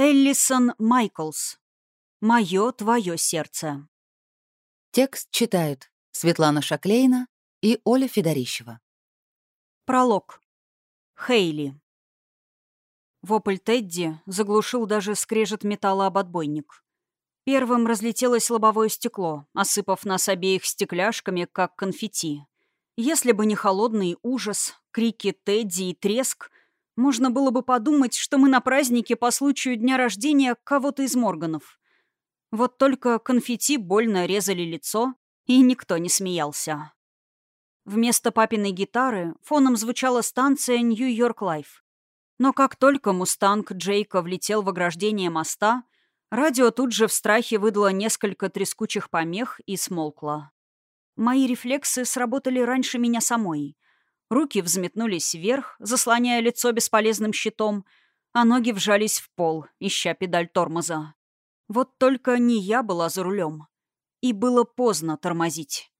Эллисон Майклс. «Мое твое сердце». Текст читают Светлана Шаклейна и Оля Федорищева. Пролог. Хейли. Вопль Тедди заглушил даже скрежет металла об отбойник. Первым разлетелось лобовое стекло, осыпав нас обеих стекляшками, как конфетти. Если бы не холодный ужас, крики Тедди и треск, можно было бы подумать, что мы на празднике по случаю дня рождения кого-то из Морганов. Вот только конфетти больно резали лицо, и никто не смеялся. Вместо папиной гитары фоном звучала станция «New York Life». Но как только «Мустанг» Джейка влетел в ограждение моста, радио тут же в страхе выдало несколько трескучих помех и смолкло. Мои рефлексы сработали раньше меня самой. Руки взметнулись вверх, заслоняя лицо бесполезным щитом, а ноги вжались в пол, ища педаль тормоза. Вот только не я была за рулем. И было поздно тормозить.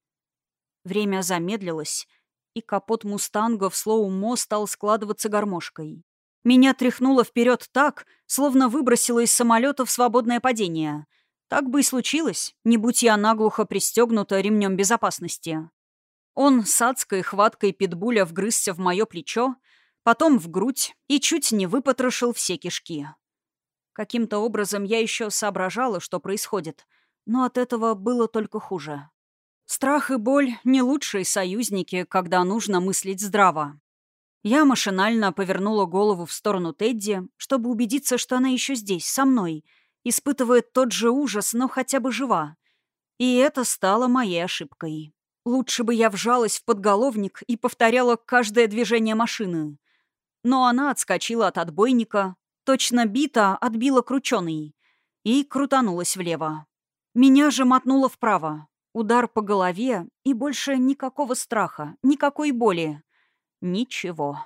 Время замедлилось, и капот «Мустанга» в слоу-мо стал складываться гармошкой. Меня тряхнуло вперед так, словно выбросило из самолета в свободное падение. Так бы и случилось, не будь я наглухо пристегнута ремнем безопасности. Он с адской хваткой питбуля вгрызся в мое плечо, потом в грудь и чуть не выпотрошил все кишки. Каким-то образом я еще соображала, что происходит, но от этого было только хуже. Страх и боль — не лучшие союзники, когда нужно мыслить здраво. Я машинально повернула голову в сторону Тедди, чтобы убедиться, что она еще здесь, со мной, испытывает тот же ужас, но хотя бы жива. И это стало моей ошибкой. Лучше бы я вжалась в подголовник и повторяла каждое движение машины. Но она отскочила от отбойника, точно бита отбила крученый, и крутанулась влево. Меня же мотнуло вправо. Удар по голове, и больше никакого страха, никакой боли. Ничего.